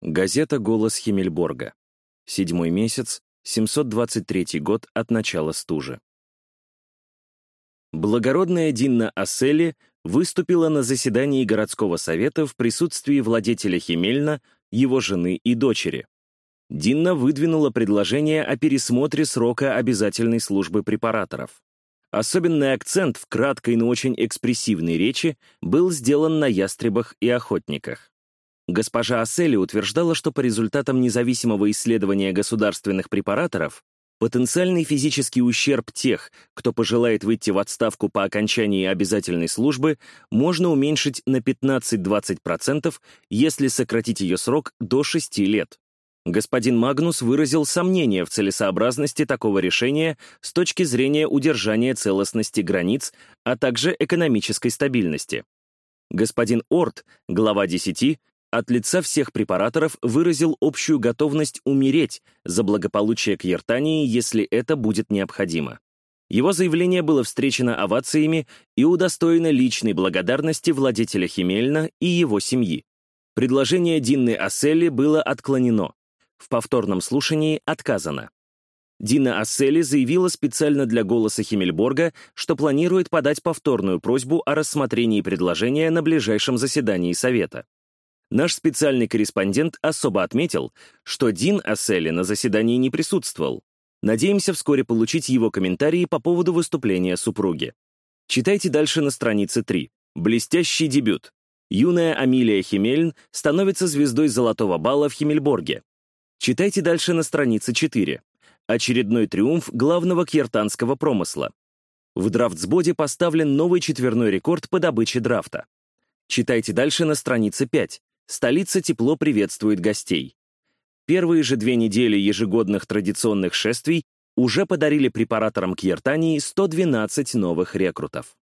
Газета «Голос Химмельборга». Седьмой месяц, 723 год от начала стужи. Благородная Динна Ассели выступила на заседании городского совета в присутствии владетеля Химельна, его жены и дочери. Динна выдвинула предложение о пересмотре срока обязательной службы препараторов. Особенный акцент в краткой, но очень экспрессивной речи был сделан на ястребах и охотниках. Госпожа Ассели утверждала, что по результатам независимого исследования государственных препараторов потенциальный физический ущерб тех, кто пожелает выйти в отставку по окончании обязательной службы, можно уменьшить на 15-20%, если сократить ее срок до 6 лет. Господин Магнус выразил сомнение в целесообразности такого решения с точки зрения удержания целостности границ, а также экономической стабильности. Господин Орт, глава 10, от лица всех препараторов выразил общую готовность умереть за благополучие Кьертании, если это будет необходимо. Его заявление было встречено овациями и удостоено личной благодарности владетеля Химельна и его семьи. Предложение Динны Асселли было отклонено. В повторном слушании отказано. Дина Ассели заявила специально для «Голоса Химмельборга», что планирует подать повторную просьбу о рассмотрении предложения на ближайшем заседании Совета. Наш специальный корреспондент особо отметил, что Дин Ассели на заседании не присутствовал. Надеемся вскоре получить его комментарии по поводу выступления супруги. Читайте дальше на странице 3. Блестящий дебют. Юная Амилия Химельн становится звездой золотого балла в Химмельборге. Читайте дальше на странице 4. Очередной триумф главного кьертанского промысла. В драфтсбоде поставлен новый четверной рекорд по добыче драфта. Читайте дальше на странице 5 столица тепло приветствует гостей. Первые же две недели ежегодных традиционных шествий уже подарили препараторам Кьертании 112 новых рекрутов.